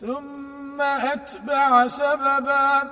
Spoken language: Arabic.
ثم أتبع سببا